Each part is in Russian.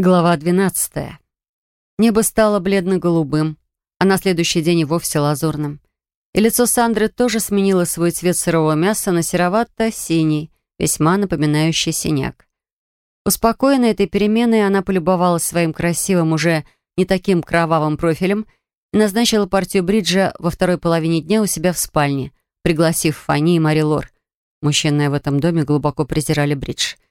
Глава 12. Небо стало бледно-голубым, а на следующий день и вовсе лазурным. И лицо Сандры тоже сменило свой цвет сырого мяса на серовато-синий, весьма напоминающий синяк. Успокоенная этой переменой, она полюбовалась своим красивым, уже не таким кровавым профилем и назначила партию бриджа во второй половине дня у себя в спальне, пригласив Фанни и Мари Лор. Мужчины в этом доме глубоко презирали бридж —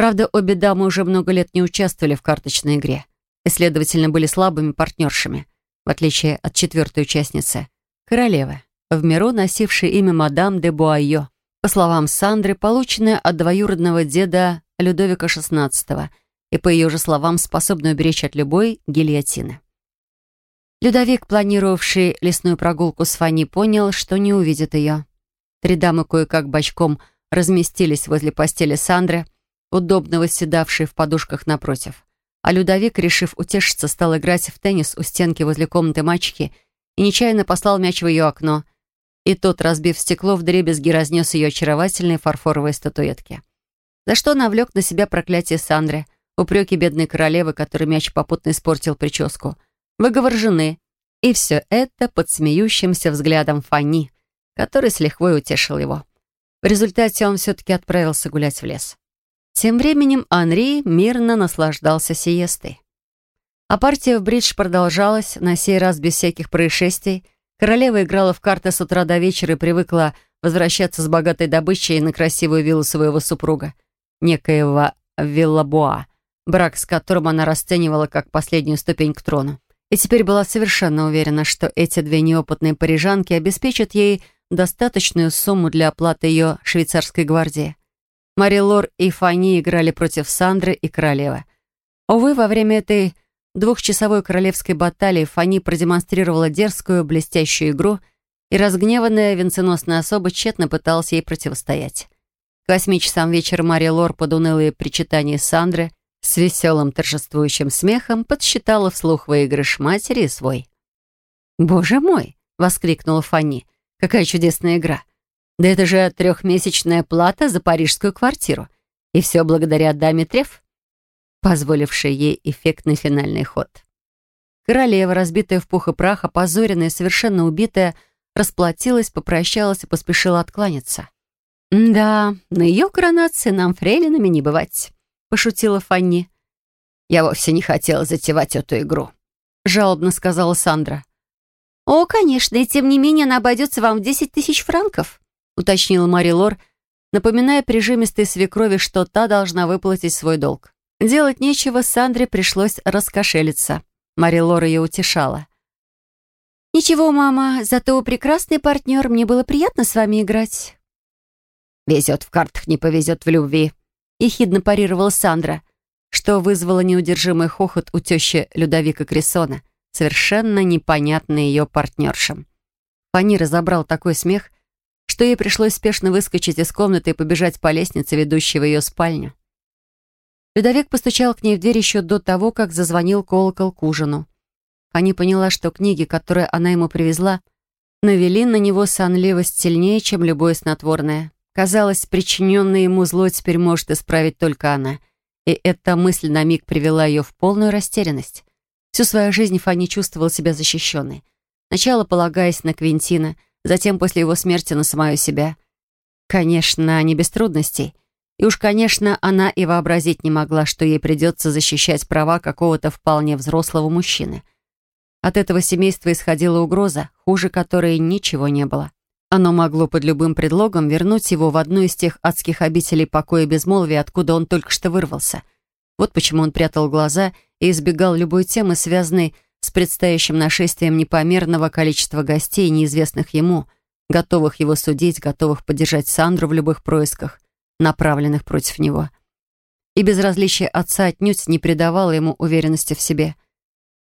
Правда, обе дамы уже много лет не участвовали в карточной игре и, следовательно, были слабыми партнершами, в отличие от четвертой участницы, королевы, в миру носившей имя мадам де Буайо, по словам Сандры, полученное от двоюродного деда Людовика XVI и, по ее же словам, способную беречь от любой гильотины. Людовик, планировавший лесную прогулку с Фанни, понял, что не увидит ее. Три дамы кое-как бочком разместились возле постели Сандры — удобно восседавший в подушках напротив. А Людовик, решив утешиться, стал играть в теннис у стенки возле комнаты мачки и нечаянно послал мяч в ее окно. И тот, разбив стекло, вдребезги разнес ее очаровательные фарфоровые статуэтки. За что навлек на себя проклятие Сандры, упреки бедной королевы, которой мяч попутно испортил прическу, выговор жены. И все это под смеющимся взглядом Фанни, который с лихвой утешил его. В результате он все-таки отправился гулять в лес. Тем временем Анри мирно наслаждался сиестой. А партия в бридж продолжалась, на сей раз без всяких происшествий. Королева играла в карты с утра до вечера и привыкла возвращаться с богатой добычей на красивую виллу своего супруга, некоего Виллабуа, брак с которым она расценивала как последнюю ступень к трону. И теперь была совершенно уверена, что эти две неопытные парижанки обеспечат ей достаточную сумму для оплаты ее швейцарской гвардии. Мари Лор и Фанни играли против Сандры и королевы. Увы, во время этой двухчасовой королевской баталии Фанни продемонстрировала дерзкую, блестящую игру, и разгневанная венценосная особа тщетно пыталась ей противостоять. К восьми часам вечера Мари Лор под унылые причитания Сандры с веселым торжествующим смехом подсчитала вслух выигрыш матери и свой. «Боже мой!» — воскликнула Фанни. «Какая чудесная игра! Да это же трехмесячная плата за парижскую квартиру. И все благодаря даме Треф, позволившей ей эффектный финальный ход. Королева, разбитая в пух и прах, опозоренная, совершенно убитая, расплатилась, попрощалась и поспешила откланяться. «Да, на ее коронации нам фрейлинами не бывать», — пошутила Фанни. «Я вовсе не хотела затевать эту игру», — жалобно сказала Сандра. «О, конечно, и тем не менее она обойдется вам в десять тысяч франков», уточнила Мари Лор, напоминая прижимистой свекрови, что та должна выплатить свой долг. Делать нечего, Сандре пришлось раскошелиться. Мари Лор ее утешала. «Ничего, мама, зато прекрасный партнер, мне было приятно с вами играть». «Везет в картах, не повезет в любви», — ехидно парировала Сандра, что вызвало неудержимый хохот у тещи Людовика Крессона, совершенно непонятный ее партнершам. Фанни разобрал такой смех, что ей пришлось спешно выскочить из комнаты и побежать по лестнице, ведущей в ее спальню. Людовик постучал к ней в дверь еще до того, как зазвонил колокол к ужину. Фанни поняла, что книги, которые она ему привезла, навели на него сонливость сильнее, чем любое снотворное. Казалось, причиненное ему зло теперь может исправить только она. И эта мысль на миг привела ее в полную растерянность. Всю свою жизнь Фанни чувствовала себя защищенной. Сначала полагаясь на Квинтина — затем после его смерти на самую себя. Конечно, не без трудностей. И уж, конечно, она и вообразить не могла, что ей придется защищать права какого-то вполне взрослого мужчины. От этого семейства исходила угроза, хуже которой ничего не было. Оно могло под любым предлогом вернуть его в одну из тех адских обителей покоя и безмолвия, откуда он только что вырвался. Вот почему он прятал глаза и избегал любой темы, связанной с предстоящим нашествием непомерного количества гостей, неизвестных ему, готовых его судить, готовых поддержать Сандру в любых происках, направленных против него. И безразличие отца отнюдь не придавало ему уверенности в себе.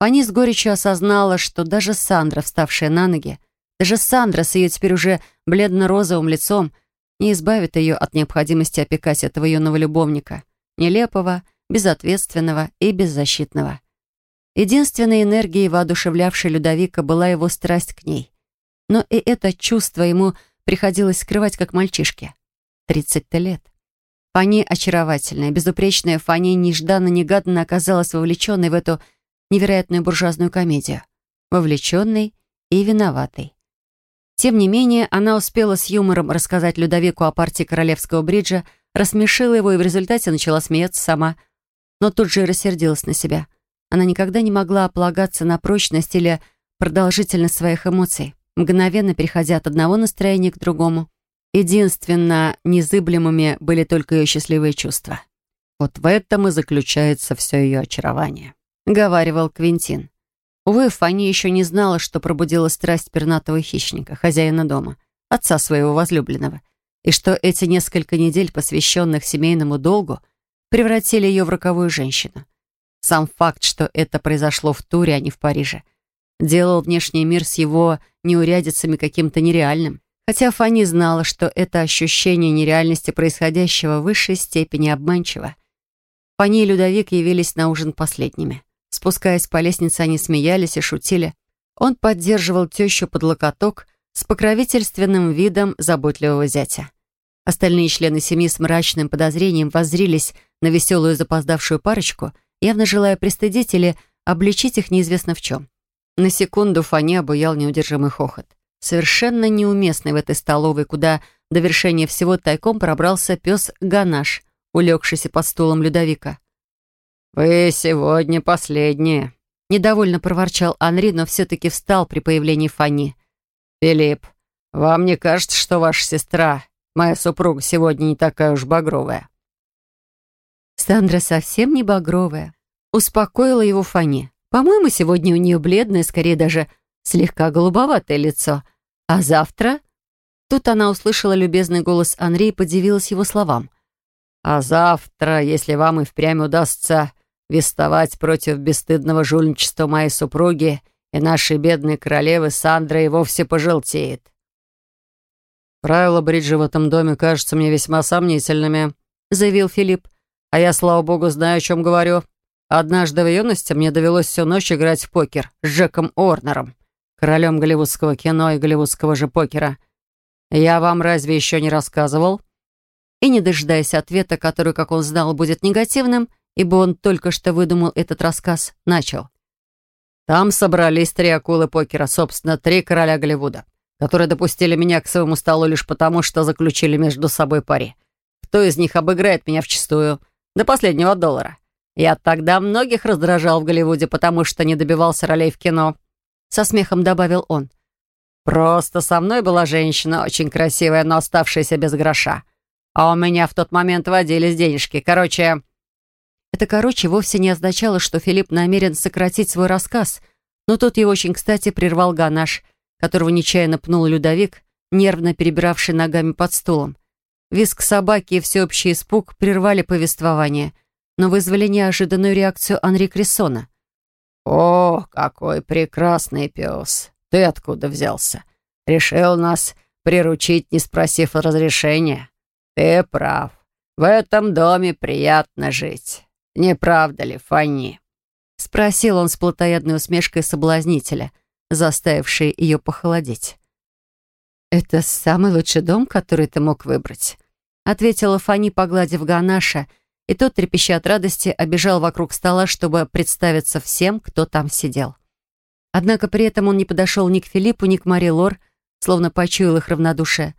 Фани с горечью осознала, что даже Сандра, вставшая на ноги, даже Сандра с ее теперь уже бледно-розовым лицом не избавит ее от необходимости опекать этого юного любовника, нелепого, безответственного и беззащитного. Единственной энергией, воодушевлявшей Людовика, была его страсть к ней. Но и это чувство ему приходилось скрывать как мальчишке. Тридцать-то лет. Фани очаровательная, безупречная Фани нежданно-негаданно оказалась вовлеченной в эту невероятную буржуазную комедию. Вовлеченной и виноватой. Тем не менее, она успела с юмором рассказать Людовику о партии королевского бриджа, рассмешила его и в результате начала смеяться сама. Но тут же и рассердилась на себя. Она никогда не могла полагаться на прочность или продолжительность своих эмоций, мгновенно переходя от одного настроения к другому. Единственно незыблемыми были только ее счастливые чувства. «Вот в этом и заключается все ее очарование», — говаривал Квинтин. Увы, Фанни еще не знала, что пробудила страсть пернатого хищника, хозяина дома, отца своего возлюбленного, и что эти несколько недель, посвященных семейному долгу, превратили ее в роковую женщину. Сам факт, что это произошло в Туре, а не в Париже, делал внешний мир с его неурядицами каким-то нереальным. Хотя Фанни знала, что это ощущение нереальности происходящего в высшей степени обманчиво. Фанни и Людовик явились на ужин последними. Спускаясь по лестнице, они смеялись и шутили. Он поддерживал тещу под локоток с покровительственным видом заботливого зятя. Остальные члены семьи с мрачным подозрением воззрились на веселую запоздавшую парочку, явно желая пристыдить или обличить их неизвестно в чем. На секунду Фанни обуял неудержимый хохот совершенно неуместный в этой столовой, куда до вершения всего тайком пробрался пес Ганаш, улегшийся под стулом Людовика. «Вы сегодня последние», — недовольно проворчал Анри, но все-таки встал при появлении Фанни. «Филипп, вам не кажется, что ваша сестра, моя супруга, сегодня не такая уж багровая?» Сандра совсем не багровая. Успокоила его Фанни. По-моему, сегодня у нее бледное, скорее даже слегка голубоватое лицо. А завтра... Тут она услышала любезный голос Анри и подивилась его словам. «А завтра, если вам и впрямь удастся вестовать против бесстыдного жульничества моей супруги и нашей бедной королевы, Сандра и вовсе пожелтеет». «Правила бриджа в этом доме кажутся мне весьма сомнительными», — заявил Филипп. «А я, слава богу, знаю, о чем говорю. Однажды в юности мне довелось всю ночь играть в покер с Джеком Орнером королем голливудского кино и голливудского же покера. Я вам разве еще не рассказывал?» И, не дожидаясь ответа, который, как он знал, будет негативным, ибо он только что выдумал этот рассказ, начал. «Там собрались три акулы покера, собственно, три короля Голливуда, которые допустили меня к своему столу лишь потому, что заключили между собой пари. Кто из них обыграет меня вчистую? До последнего доллара. Я тогда многих раздражал в Голливуде, потому что не добивался ролей в кино» со смехом добавил он. «Просто со мной была женщина, очень красивая, но оставшаяся без гроша. А у меня в тот момент водились денежки. Короче...» Это «короче» вовсе не означало, что Филипп намерен сократить свой рассказ, но тут его очень кстати прервал Ганаш, которого нечаянно пнул Людовик, нервно перебиравший ногами под стулом. Виск собаки и всеобщий испуг прервали повествование, но вызвали неожиданную реакцию Анри Крессона. «О, какой прекрасный пес! Ты откуда взялся? Решил нас приручить, не спросив разрешения? Ты прав. В этом доме приятно жить. Не правда ли, Фанни?» Спросил он с плотоядной усмешкой соблазнителя, заставившей ее похолодеть. «Это самый лучший дом, который ты мог выбрать», ответила Фанни, погладив Ганаша, и тот, трепеща от радости, обежал вокруг стола, чтобы представиться всем, кто там сидел. Однако при этом он не подошел ни к Филиппу, ни к Мари Лор, словно почуял их равнодушие.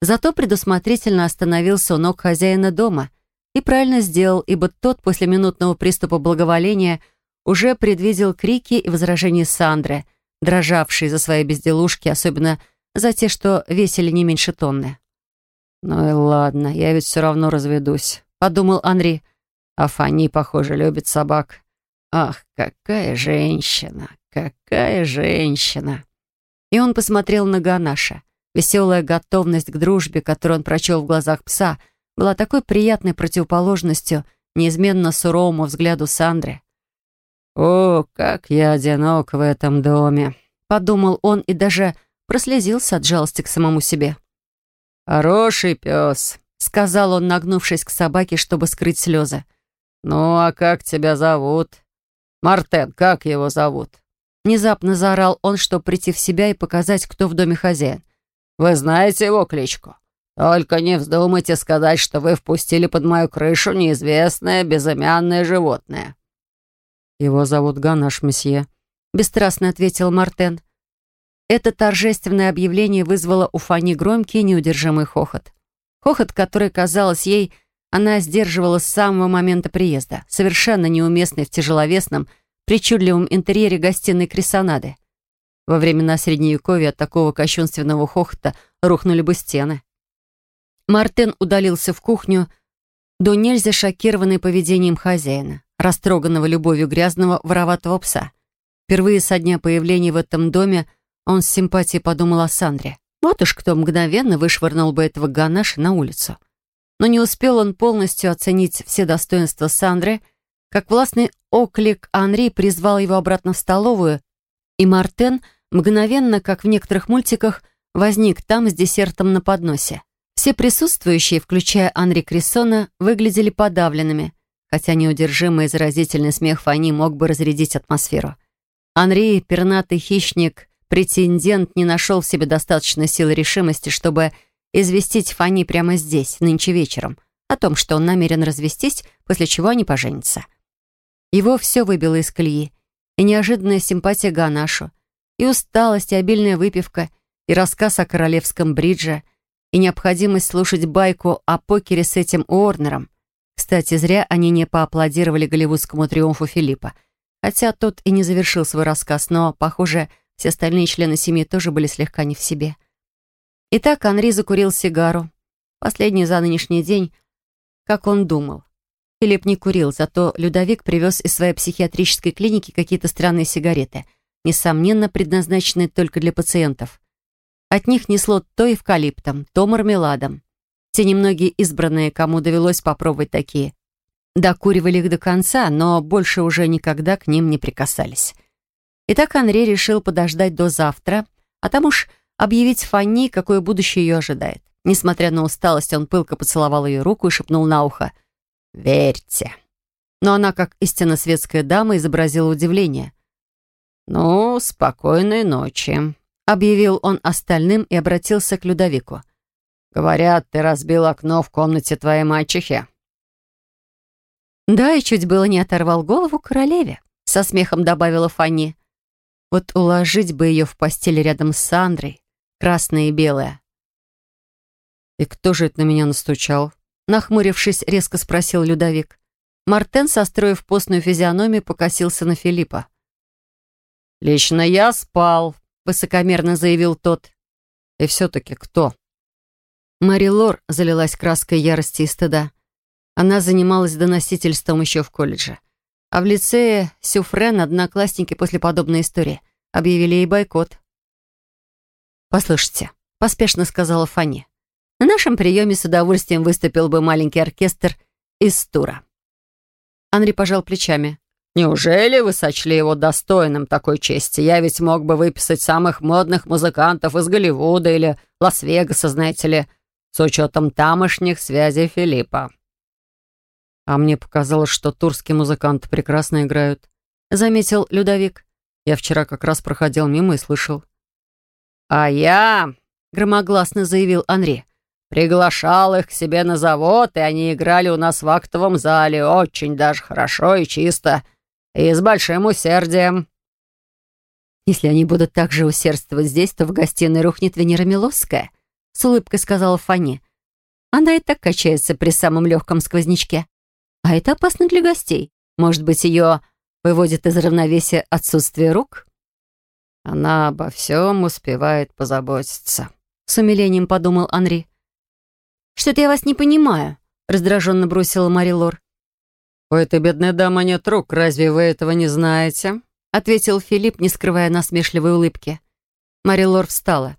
Зато предусмотрительно остановился у ног хозяина дома и правильно сделал, ибо тот после минутного приступа благоволения уже предвидел крики и возражения Сандры, дрожавшие за свои безделушки, особенно за те, что весили не меньше тонны. «Ну и ладно, я ведь все равно разведусь подумал Анри. А Фанни, похоже, любит собак. Ах, какая женщина, какая женщина. И он посмотрел на Ганаша. Веселая готовность к дружбе, которую он прочел в глазах пса, была такой приятной противоположностью неизменно суровому взгляду Сандры. «О, как я одинок в этом доме!» — подумал он и даже прослезился от жалости к самому себе. «Хороший пес, сказал он, нагнувшись к собаке, чтобы скрыть слезы. «Ну, а как тебя зовут?» «Мартен, как его зовут?» Внезапно заорал он, чтобы прийти в себя и показать, кто в доме хозяин. «Вы знаете его кличку? Только не вздумайте сказать, что вы впустили под мою крышу неизвестное безымянное животное». «Его зовут Ганаш, месье», — бесстрастно ответил Мартен. Это торжественное объявление вызвало у Фани громкий неудержимый хохот. Хохот, который, казалось ей, она сдерживала с самого момента приезда, совершенно неуместный в тяжеловесном, причудливом интерьере гостиной Крисонады. Во времена Средневековья от такого кощунственного хохота рухнули бы стены. Мартен удалился в кухню, до нельзя шокированный поведением хозяина, растроганного любовью грязного вороватого пса. Впервые со дня появления в этом доме он с симпатией подумал о Сандре. Вот уж кто мгновенно вышвырнул бы этого ганаша на улицу. Но не успел он полностью оценить все достоинства Сандры, как властный оклик Анри призвал его обратно в столовую, и Мартен мгновенно, как в некоторых мультиках, возник там с десертом на подносе. Все присутствующие, включая Анри Крессона, выглядели подавленными, хотя неудержимый и заразительный смех Фани мог бы разрядить атмосферу. Анри, пернатый хищник, претендент, не нашел в себе достаточно силы решимости, чтобы известить Фани прямо здесь, нынче вечером, о том, что он намерен развестись, после чего они поженятся. Его все выбило из колеи. И неожиданная симпатия Ганашу, и усталость, и обильная выпивка, и рассказ о королевском бридже, и необходимость слушать байку о покере с этим Уорнером. Кстати, зря они не поаплодировали голливудскому триумфу Филиппа, хотя тот и не завершил свой рассказ, но, похоже, все остальные члены семьи тоже были слегка не в себе. Итак, Анри закурил сигару. Последний за нынешний день, как он думал. Филипп не курил, зато Людовик привез из своей психиатрической клиники какие-то странные сигареты, несомненно, предназначенные только для пациентов. От них несло то эвкалиптом, то мармеладом. Те немногие избранные, кому довелось попробовать такие, докуривали их до конца, но больше уже никогда к ним не прикасались. Итак, Анри решил подождать до завтра, а там уж объявить Фанни, какое будущее ее ожидает. Несмотря на усталость, он пылко поцеловал ее руку и шепнул на ухо «Верьте». Но она, как истинно светская дама, изобразила удивление. «Ну, спокойной ночи», — объявил он остальным и обратился к Людовику. «Говорят, ты разбил окно в комнате твоей мачехи». «Да, и чуть было не оторвал голову королеве», — со смехом добавила Фанни. «Вот уложить бы ее в постель рядом с Сандрой, красное и белое. «И кто же это на меня настучал?» Нахмурившись, резко спросил Людовик. Мартен, состроив постную физиономию, покосился на Филиппа. «Лично я спал», — высокомерно заявил тот. «И все-таки кто?» Мари Лор залилась краской ярости и стыда. Она занималась доносительством еще в колледже. А в лицее Сюфрен одноклассники после подобной истории объявили ей бойкот. «Послушайте», — поспешно сказала Фанни. «На нашем приеме с удовольствием выступил бы маленький оркестр из тура». Анри пожал плечами. «Неужели вы сочли его достойным такой чести? Я ведь мог бы выписать самых модных музыкантов из Голливуда или Лас-Вегаса, знаете ли, с учетом тамошних связей Филиппа». «А мне показалось, что турские музыканты прекрасно играют», — заметил Людовик. «Я вчера как раз проходил мимо и слышал». «А я», — громогласно заявил Анри, «приглашал их к себе на завод, и они играли у нас в актовом зале очень даже хорошо и чисто, и с большим усердием». «Если они будут так же усердствовать здесь, то в гостиной рухнет Венера Миловская», — с улыбкой сказала Фанни. «Она и так качается при самом легком сквознячке. А это опасно для гостей. Может быть, ее выводит из равновесия отсутствие рук?» Она обо всем успевает позаботиться. С умилением подумал Анри. «Что-то я вас не понимаю», — раздраженно бросила Мари Лор. «У этой бедной дамы нет рук, разве вы этого не знаете?» — ответил Филипп, не скрывая насмешливой улыбки. Мари Лор встала.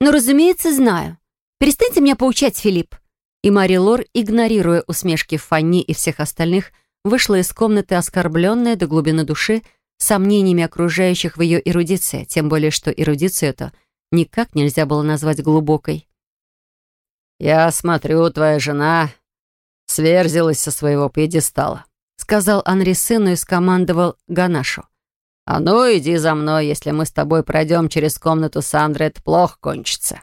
«Ну, разумеется, знаю. Перестаньте меня поучать, Филипп». И Мари Лор, игнорируя усмешки Фанни и всех остальных, вышла из комнаты оскорбленная до глубины души, сомнениями окружающих в ее эрудиции, тем более что эрудицию эту никак нельзя было назвать глубокой. «Я смотрю, твоя жена сверзилась со своего пьедестала», сказал Анри сыну и скомандовал Ганашу. «А ну, иди за мной, если мы с тобой пройдем через комнату Сандры, это плохо кончится».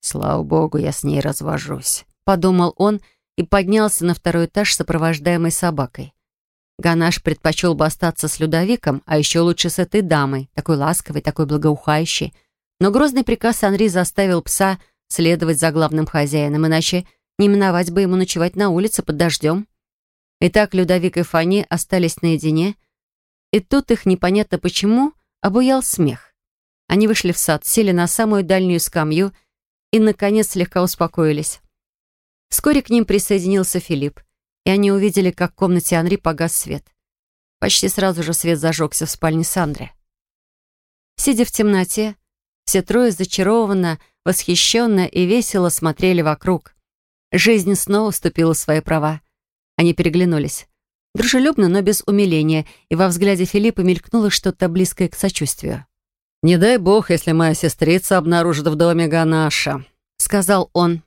Слава богу, я с ней развожусь», — подумал он и поднялся на второй этаж, сопровождаемый собакой. Ганаш предпочел бы остаться с Людовиком, а еще лучше с этой дамой, такой ласковой, такой благоухающей. Но грозный приказ Анри заставил пса следовать за главным хозяином, иначе не миновать бы ему ночевать на улице под дождем. Итак, Людовик и Фани остались наедине, и тут их непонятно почему обуял смех. Они вышли в сад, сели на самую дальнюю скамью и, наконец, слегка успокоились. Вскоре к ним присоединился Филипп, и они увидели, как в комнате Анри погас свет. Почти сразу же свет зажегся в спальне Сандры. Сидя в темноте, все трое зачарованно, восхищенно и весело смотрели вокруг. Жизнь снова вступила в свои права. Они переглянулись. Дружелюбно, но без умиления, и во взгляде Филиппа мелькнуло что-то близкое к сочувствию. «Не дай бог, если моя сестрица обнаружит в доме Ганаша», — сказал он.